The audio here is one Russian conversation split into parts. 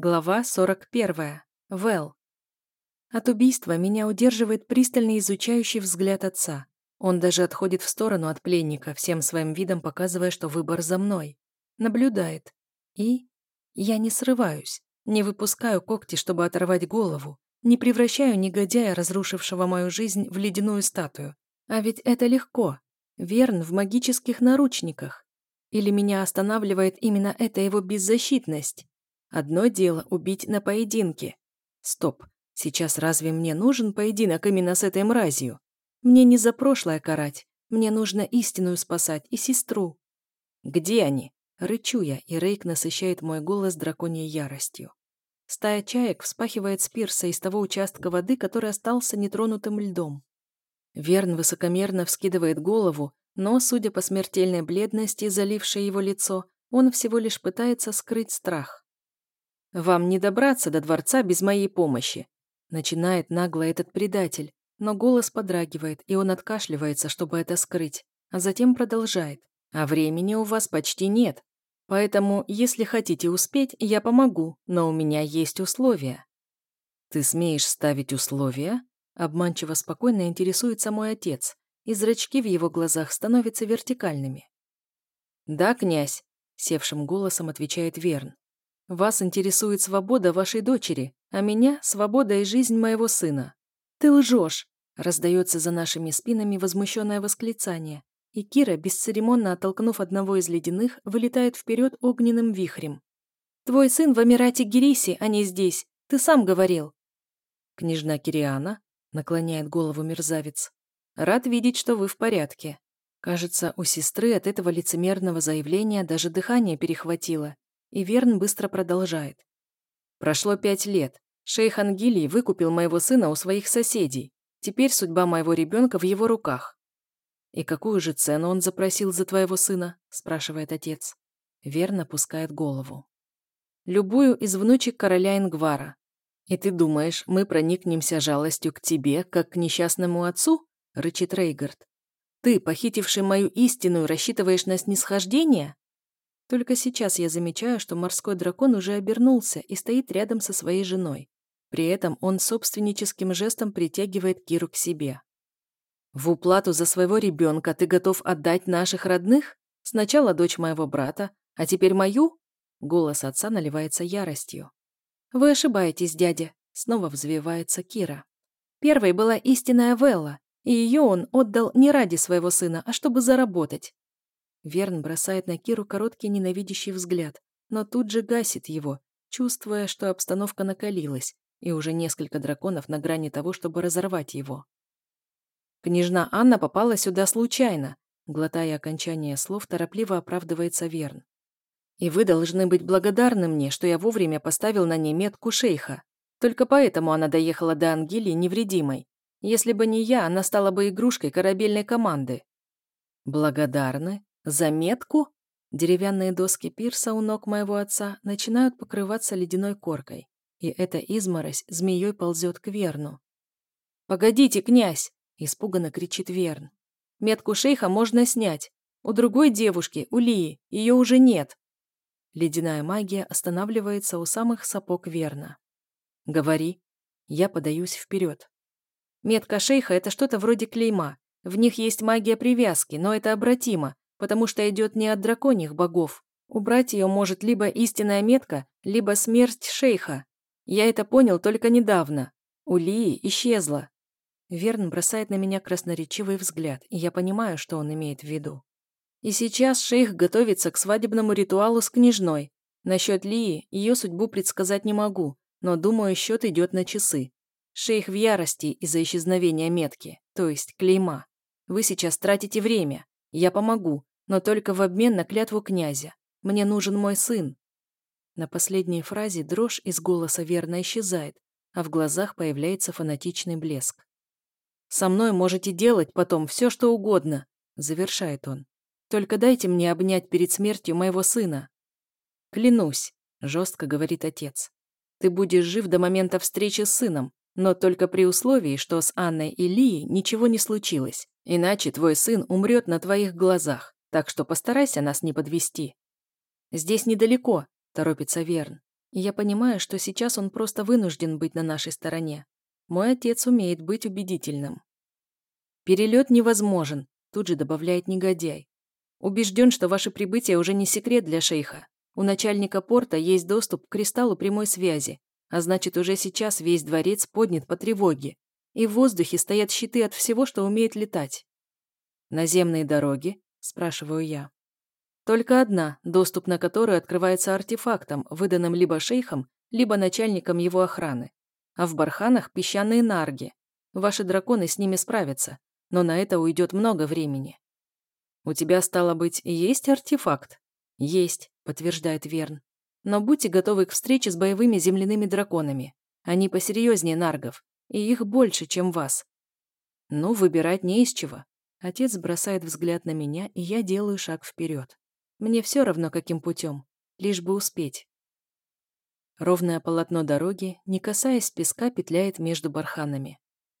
Глава 41. Вэл. От убийства меня удерживает пристальный изучающий взгляд отца. Он даже отходит в сторону от пленника, всем своим видом показывая, что выбор за мной. Наблюдает. И я не срываюсь, не выпускаю когти, чтобы оторвать голову, не превращаю негодяя, разрушившего мою жизнь, в ледяную статую. А ведь это легко. Верн в магических наручниках. Или меня останавливает именно эта его беззащитность? Одно дело убить на поединке. Стоп, сейчас разве мне нужен поединок именно с этой мразью? Мне не за прошлое карать, мне нужно истинную спасать и сестру. Где они? Рычу я, и Рейк насыщает мой голос драконьей яростью. Стая чаек вспахивает с пирса из того участка воды, который остался нетронутым льдом. Верн высокомерно вскидывает голову, но, судя по смертельной бледности, залившей его лицо, он всего лишь пытается скрыть страх. «Вам не добраться до дворца без моей помощи», начинает нагло этот предатель, но голос подрагивает, и он откашливается, чтобы это скрыть, а затем продолжает. «А времени у вас почти нет, поэтому, если хотите успеть, я помогу, но у меня есть условия». «Ты смеешь ставить условия?» Обманчиво спокойно интересуется мой отец, и зрачки в его глазах становятся вертикальными. «Да, князь», — севшим голосом отвечает Верн. Вас интересует свобода вашей дочери, а меня – свобода и жизнь моего сына. Ты лжешь!» Раздается за нашими спинами возмущенное восклицание, и Кира, бесцеремонно оттолкнув одного из ледяных, вылетает вперед огненным вихрем. «Твой сын в Амирате Гериси, а не здесь. Ты сам говорил». «Княжна Кириана?» – наклоняет голову мерзавец. «Рад видеть, что вы в порядке». Кажется, у сестры от этого лицемерного заявления даже дыхание перехватило, и Верн быстро продолжает. Прошло пять лет. Шейх Ангилий выкупил моего сына у своих соседей. Теперь судьба моего ребенка в его руках. «И какую же цену он запросил за твоего сына?» – спрашивает отец. Верн опускает голову. «Любую из внучек короля Ингвара. И ты думаешь, мы проникнемся жалостью к тебе, как к несчастному отцу?» – рычит Рейгард. «Ты, похитивший мою истину, рассчитываешь на снисхождение?» Только сейчас я замечаю, что морской дракон уже обернулся и стоит рядом со своей женой. При этом он собственническим жестом притягивает Киру к себе. «В уплату за своего ребенка ты готов отдать наших родных? Сначала дочь моего брата, а теперь мою?» Голос отца наливается яростью. «Вы ошибаетесь, дядя», — снова взвивается Кира. Первой была истинная Велла, и ее он отдал не ради своего сына, а чтобы заработать. Верн бросает на Киру короткий ненавидящий взгляд, но тут же гасит его, чувствуя, что обстановка накалилась, и уже несколько драконов на грани того, чтобы разорвать его. «Княжна Анна попала сюда случайно», глотая окончание слов, торопливо оправдывается Верн. «И вы должны быть благодарны мне, что я вовремя поставил на ней метку шейха. Только поэтому она доехала до Ангелии невредимой. Если бы не я, она стала бы игрушкой корабельной команды». «Благодарны?» Заметку? Деревянные доски пирса у ног моего отца начинают покрываться ледяной коркой, и эта изморозь змеей ползет к Верну. «Погодите, князь!» – испуганно кричит Верн. «Метку шейха можно снять. У другой девушки, у Лии, ее уже нет». Ледяная магия останавливается у самых сапог Верна. «Говори». Я подаюсь вперед. Метка шейха – это что-то вроде клейма. В них есть магия привязки, но это обратимо, потому что идет не от драконьих богов. Убрать ее может либо истинная метка, либо смерть шейха. Я это понял только недавно. У Лии исчезла. Верн бросает на меня красноречивый взгляд, и я понимаю, что он имеет в виду. И сейчас шейх готовится к свадебному ритуалу с княжной. Насчет Лии ее судьбу предсказать не могу, но думаю, счет идет на часы. Шейх в ярости из-за исчезновения метки, то есть клейма. Вы сейчас тратите время. Я помогу, но только в обмен на клятву князя. Мне нужен мой сын». На последней фразе дрожь из голоса верно исчезает, а в глазах появляется фанатичный блеск. «Со мной можете делать потом все, что угодно», — завершает он. «Только дайте мне обнять перед смертью моего сына». «Клянусь», — жестко говорит отец. «Ты будешь жив до момента встречи с сыном, но только при условии, что с Анной и Лией ничего не случилось, иначе твой сын умрет на твоих глазах. Так что постарайся нас не подвести. Здесь недалеко, торопится Верн. И я понимаю, что сейчас он просто вынужден быть на нашей стороне. Мой отец умеет быть убедительным. «Перелет невозможен», – тут же добавляет негодяй. «Убежден, что ваше прибытие уже не секрет для шейха. У начальника порта есть доступ к кристаллу прямой связи, а значит, уже сейчас весь дворец поднят по тревоге, и в воздухе стоят щиты от всего, что умеет летать. «Наземные дороги?» – спрашиваю я. Только одна, доступ на которую открывается артефактом, выданным либо шейхом, либо начальником его охраны. А в барханах песчаные нарги. Ваши драконы с ними справятся, но на это уйдет много времени. У тебя, стало быть, есть артефакт? Есть, подтверждает Верн. Но будьте готовы к встрече с боевыми земляными драконами. Они посерьезнее наргов, и их больше, чем вас. Ну, выбирать не из чего. Отец бросает взгляд на меня, и я делаю шаг вперед. Мне все равно, каким путем, лишь бы успеть. Ровное полотно дороги, не касаясь песка, петляет между барханами.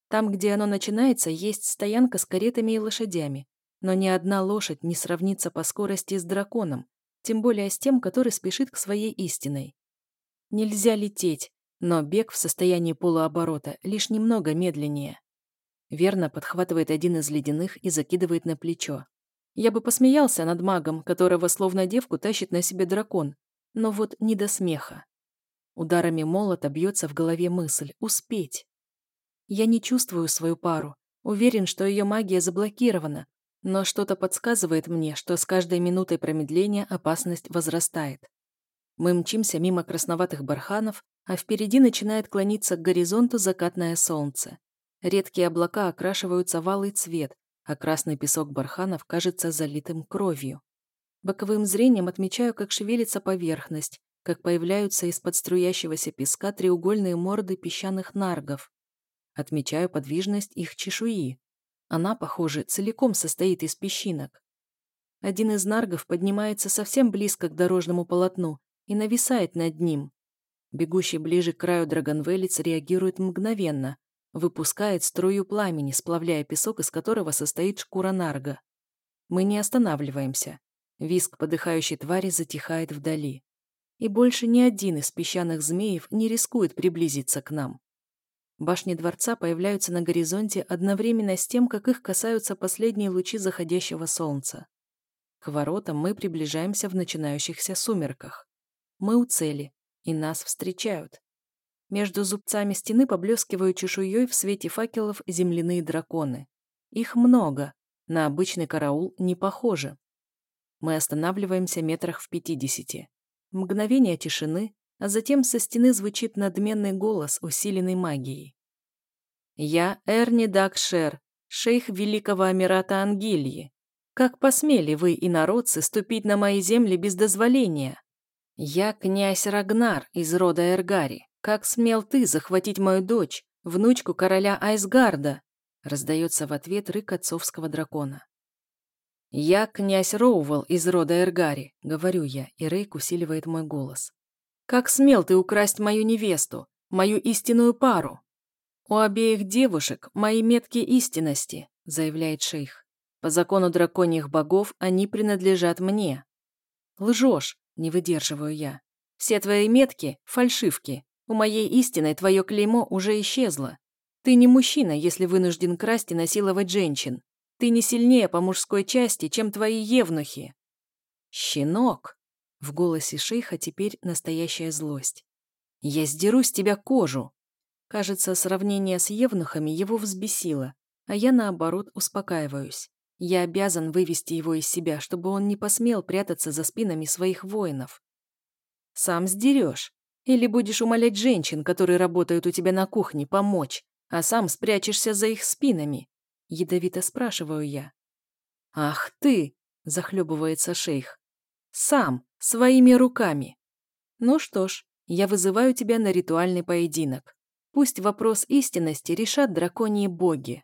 Там, где оно начинается, есть стоянка с каретами и лошадями, но ни одна лошадь не сравнится по скорости с драконом, тем более с тем, который спешит к своей истиной. Нельзя лететь, но бег в состоянии полуоборота лишь немного медленнее. Верно подхватывает один из ледяных и закидывает на плечо. Я бы посмеялся над магом, которого словно девку тащит на себе дракон, но вот не до смеха. Ударами молота бьется в голове мысль «успеть». Я не чувствую свою пару, уверен, что ее магия заблокирована, но что-то подсказывает мне, что с каждой минутой промедления опасность возрастает. Мы мчимся мимо красноватых барханов, а впереди начинает клониться к горизонту закатное солнце. Редкие облака окрашиваются в алый цвет, а красный песок барханов кажется залитым кровью. Боковым зрением отмечаю, как шевелится поверхность, как появляются из-под струящегося песка треугольные морды песчаных наргов. Отмечаю подвижность их чешуи. Она, похоже, целиком состоит из песчинок. Один из наргов поднимается совсем близко к дорожному полотну и нависает над ним. Бегущий ближе к краю драгонвелец реагирует мгновенно, выпускает струю пламени, сплавляя песок, из которого состоит шкура нарга. Мы не останавливаемся. Виск подыхающей твари затихает вдали и больше ни один из песчаных змеев не рискует приблизиться к нам. Башни дворца появляются на горизонте одновременно с тем, как их касаются последние лучи заходящего солнца. К воротам мы приближаемся в начинающихся сумерках. Мы у цели, и нас встречают. Между зубцами стены поблескивают чешуей в свете факелов земляные драконы. Их много, на обычный караул не похоже. Мы останавливаемся метрах в пятидесяти. Мгновение тишины, а затем со стены звучит надменный голос, усиленный магией. «Я Эрни Дакшер, шейх Великого Амирата Ангильи. Как посмели вы, инородцы, ступить на мои земли без дозволения? Я князь Рагнар из рода Эргари. Как смел ты захватить мою дочь, внучку короля Айсгарда?» раздается в ответ рык отцовского дракона. «Я князь Роувелл из рода Эргари», — говорю я, и Рейк усиливает мой голос. «Как смел ты украсть мою невесту, мою истинную пару?» «У обеих девушек мои метки истинности», — заявляет шейх. «По закону драконьих богов они принадлежат мне». «Лжешь», — не выдерживаю я. «Все твои метки — фальшивки. У моей истины твое клеймо уже исчезло. Ты не мужчина, если вынужден красть и насиловать женщин. Ты не сильнее по мужской части, чем твои евнухи. Щенок. В голосе шейха теперь настоящая злость. Я сдеру с тебя кожу. Кажется, сравнение с евнухами его взбесило, а я, наоборот, успокаиваюсь. Я обязан вывести его из себя, чтобы он не посмел прятаться за спинами своих воинов. Сам сдерешь. Или будешь умолять женщин, которые работают у тебя на кухне, помочь, а сам спрячешься за их спинами. Ядовито спрашиваю я. «Ах ты!» – захлебывается шейх. «Сам, своими руками!» «Ну что ж, я вызываю тебя на ритуальный поединок. Пусть вопрос истинности решат драконьи боги».